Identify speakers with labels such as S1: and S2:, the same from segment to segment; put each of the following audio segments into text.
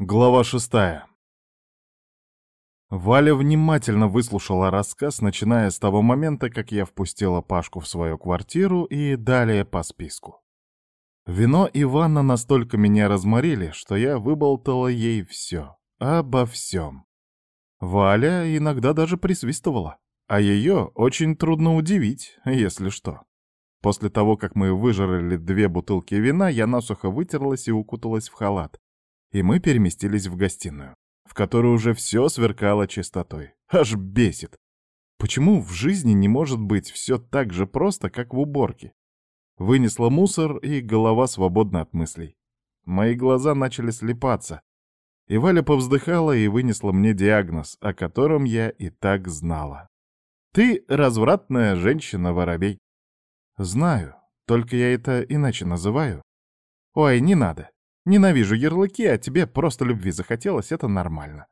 S1: Глава шестая. Валя внимательно выслушала рассказ, начиная с того момента, как я впустила Пашку в свою квартиру и далее по списку. Вино и ванна настолько меня разморили, что я выболтала ей все, обо всем. Валя иногда даже присвистывала, а ее очень трудно удивить, если что. После того, как мы выжрали две бутылки вина, я насухо вытерлась и укуталась в халат, и мы переместились в гостиную, в которой уже все сверкало чистотой. Аж бесит. Почему в жизни не может быть все так же просто, как в уборке? Вынесла мусор, и голова свободна от мыслей. Мои глаза начали слепаться. И Валя повздыхала и вынесла мне диагноз, о котором я и так знала. «Ты развратная женщина-воробей». «Знаю, только я это иначе называю». «Ой, не надо. Ненавижу ярлыки, а тебе просто любви захотелось, это нормально.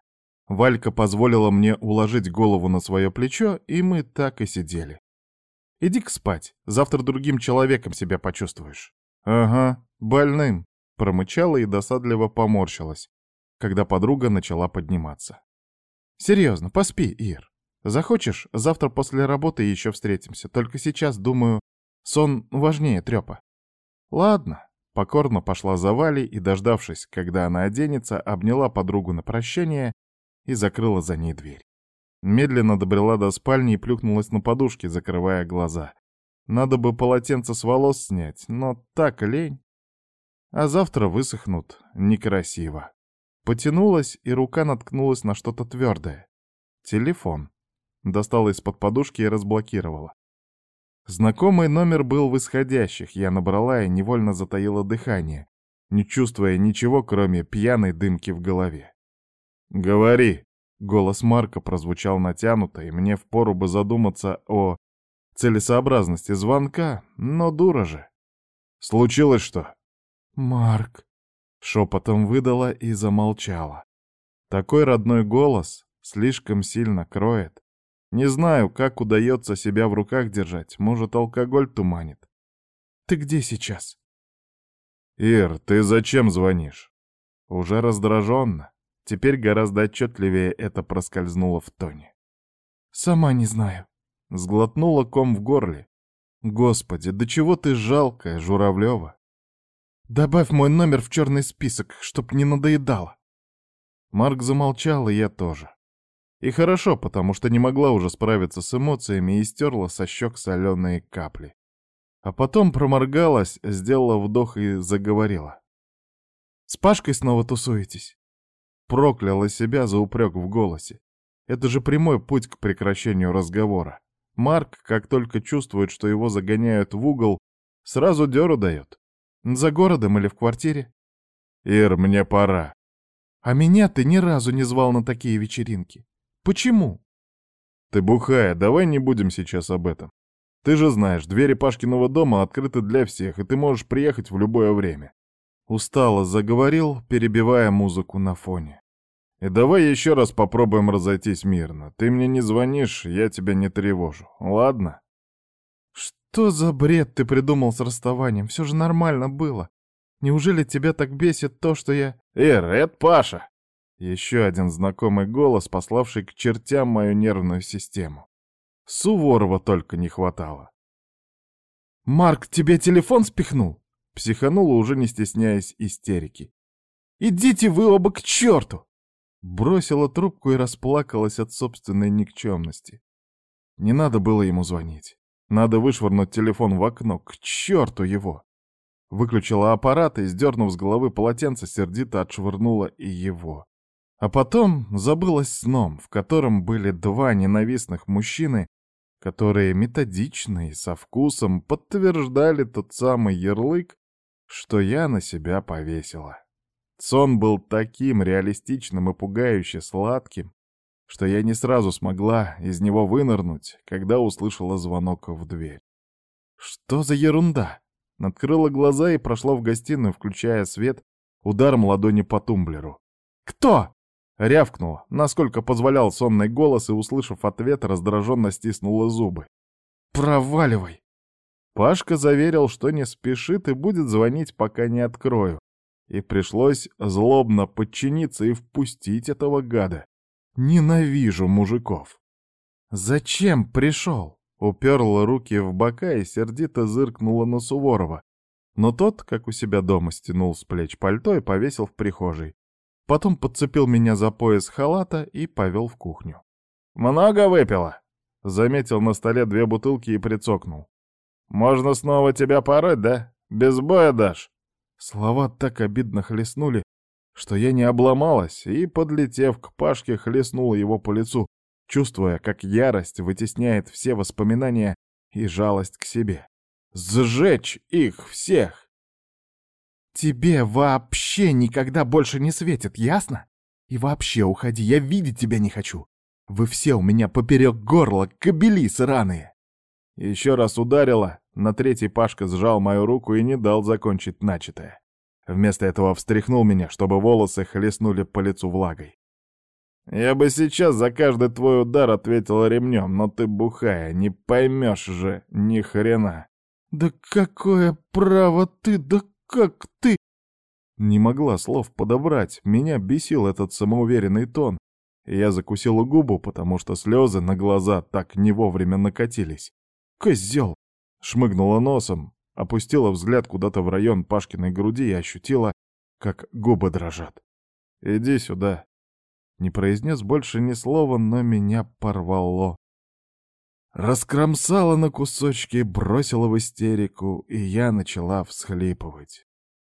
S1: Валька позволила мне уложить голову на свое плечо, и мы так и сидели. Иди-ка спать, завтра другим человеком себя почувствуешь. Ага, больным, промычала и досадливо поморщилась, когда подруга начала подниматься. Серьезно, поспи, Ир. Захочешь, завтра после работы еще встретимся, только сейчас, думаю, сон важнее трепа. Ладно, Покорно пошла за Валей и, дождавшись, когда она оденется, обняла подругу на прощание и закрыла за ней дверь. Медленно добрела до спальни и плюхнулась на подушке, закрывая глаза. Надо бы полотенце с волос снять, но так лень. А завтра высохнут некрасиво. Потянулась, и рука наткнулась на что-то твердое. Телефон. Достала из-под подушки и разблокировала. Знакомый номер был в исходящих, я набрала и невольно затаила дыхание, не чувствуя ничего, кроме пьяной дымки в голове. «Говори!» — голос Марка прозвучал натянуто, и мне впору бы задуматься о целесообразности звонка, но дура же. «Случилось что?» «Марк!» — шепотом выдала и замолчала. Такой родной голос слишком сильно кроет. Не знаю, как удается себя в руках держать. Может, алкоголь туманит. Ты где сейчас? Ир, ты зачем звонишь? Уже раздраженно. Теперь гораздо отчетливее это проскользнуло в тоне. Сама не знаю. Сглотнула ком в горле. Господи, да чего ты жалкая, Журавлева? Добавь мой номер в черный список, чтоб не надоедало. Марк замолчал, и я тоже. И хорошо, потому что не могла уже справиться с эмоциями и стерла со щек соленые капли. А потом проморгалась, сделала вдох и заговорила. «С Пашкой снова тусуетесь?» Прокляла себя за упрек в голосе. Это же прямой путь к прекращению разговора. Марк, как только чувствует, что его загоняют в угол, сразу дёру дает. За городом или в квартире? «Ир, мне пора». «А меня ты ни разу не звал на такие вечеринки. Почему? Ты бухая, давай не будем сейчас об этом. Ты же знаешь, двери Пашкиного дома открыты для всех, и ты можешь приехать в любое время. Устало заговорил, перебивая музыку на фоне. И давай еще раз попробуем разойтись мирно. Ты мне не звонишь, я тебя не тревожу. Ладно? Что за бред ты придумал с расставанием? Все же нормально было. Неужели тебя так бесит то, что я... Эр, это Паша! Еще один знакомый голос, пославший к чертям мою нервную систему. Суворова только не хватало. «Марк, тебе телефон спихнул?» Психанула, уже не стесняясь истерики. «Идите вы оба к черту!» Бросила трубку и расплакалась от собственной никчемности. Не надо было ему звонить. Надо вышвырнуть телефон в окно. К черту его! Выключила аппарат и, сдернув с головы полотенце, сердито отшвырнула и его. А потом забылась сном, в котором были два ненавистных мужчины, которые методично и со вкусом подтверждали тот самый ярлык, что я на себя повесила. Сон был таким реалистичным и пугающе сладким, что я не сразу смогла из него вынырнуть, когда услышала звонок в дверь. Что за ерунда? Открыла глаза и прошла в гостиную, включая свет, ударом ладони по тумблеру. «Кто?» Рявкнула, насколько позволял сонный голос, и, услышав ответ, раздраженно стиснула зубы. «Проваливай!» Пашка заверил, что не спешит и будет звонить, пока не открою. и пришлось злобно подчиниться и впустить этого гада. Ненавижу мужиков. «Зачем пришел?» Уперла руки в бока и сердито зыркнула на Суворова. Но тот, как у себя дома, стянул с плеч пальто и повесил в прихожей. Потом подцепил меня за пояс халата и повел в кухню. «Много выпила?» Заметил на столе две бутылки и прицокнул. «Можно снова тебя пороть, да? Без боя дашь?» Слова так обидно хлестнули, что я не обломалась и, подлетев к Пашке, хлестнула его по лицу, чувствуя, как ярость вытесняет все воспоминания и жалость к себе. Сжечь их всех! «Тебе вообще никогда больше не светит, ясно? И вообще уходи, я видеть тебя не хочу. Вы все у меня поперек горла, кобели сраные!» Еще раз ударила, на третий Пашка сжал мою руку и не дал закончить начатое. Вместо этого встряхнул меня, чтобы волосы хлестнули по лицу влагой. «Я бы сейчас за каждый твой удар ответил ремнем, но ты бухая, не поймешь же ни хрена». «Да какое право ты, да как ты...» Не могла слов подобрать, меня бесил этот самоуверенный тон, я закусила губу, потому что слезы на глаза так не вовремя накатились. «Козел!» — шмыгнула носом, опустила взгляд куда-то в район Пашкиной груди и ощутила, как губы дрожат. «Иди сюда!» Не произнес больше ни слова, но меня порвало. Раскромсала на кусочки, бросила в истерику, и я начала всхлипывать.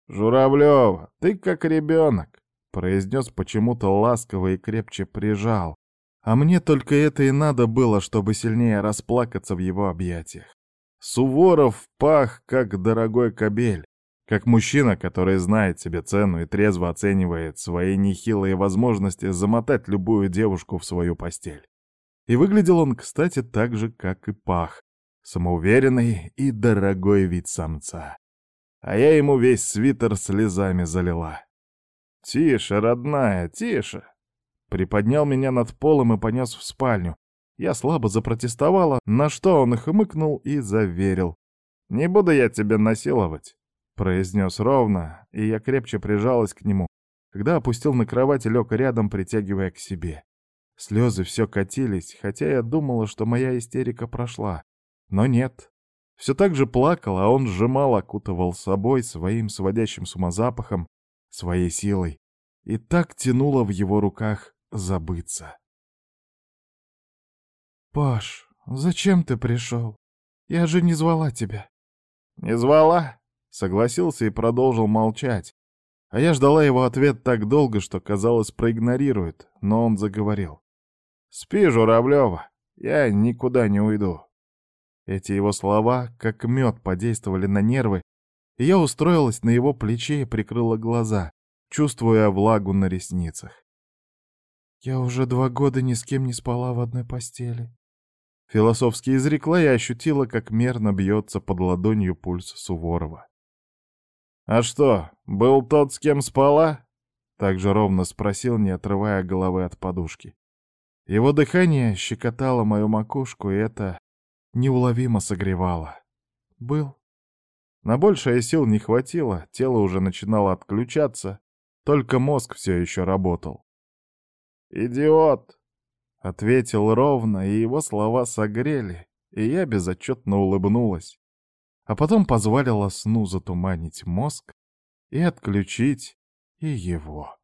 S1: «Журавлёва, ты как ребенок произнес почему-то ласково и крепче прижал. А мне только это и надо было, чтобы сильнее расплакаться в его объятиях. Суворов пах, как дорогой кобель, как мужчина, который знает себе цену и трезво оценивает свои нехилые возможности замотать любую девушку в свою постель. И выглядел он, кстати, так же, как и пах. Самоуверенный и дорогой вид самца. А я ему весь свитер слезами залила. «Тише, родная, тише!» Приподнял меня над полом и понес в спальню. Я слабо запротестовала, на что он хмыкнул и заверил. «Не буду я тебя насиловать», — произнес ровно, и я крепче прижалась к нему, когда опустил на кровать и лег рядом, притягивая к себе. Слезы все катились, хотя я думала, что моя истерика прошла. Но нет. Все так же плакал, а он сжимал, окутывал собой своим сводящим с ума запахом, своей силой, и так тянуло в его руках забыться. «Паш, зачем ты пришел? Я же не звала тебя». «Не звала?» — согласился и продолжил молчать. А я ждала его ответ так долго, что, казалось, проигнорирует, но он заговорил. «Спи, Журавлева, я никуда не уйду». Эти его слова, как мед, подействовали на нервы, и я устроилась на его плече и прикрыла глаза, чувствуя влагу на ресницах. «Я уже два года ни с кем не спала в одной постели», Философски изрекла и ощутила, как мерно бьется под ладонью пульс Суворова. «А что, был тот, с кем спала?» Так же ровно спросил, не отрывая головы от подушки. Его дыхание щекотало мою макушку, и это неуловимо согревало. «Был», на большее сил не хватило, тело уже начинало отключаться, только мозг все еще работал. «Идиот!» — ответил ровно, и его слова согрели, и я безотчетно улыбнулась. А потом позволила сну затуманить мозг и отключить и его.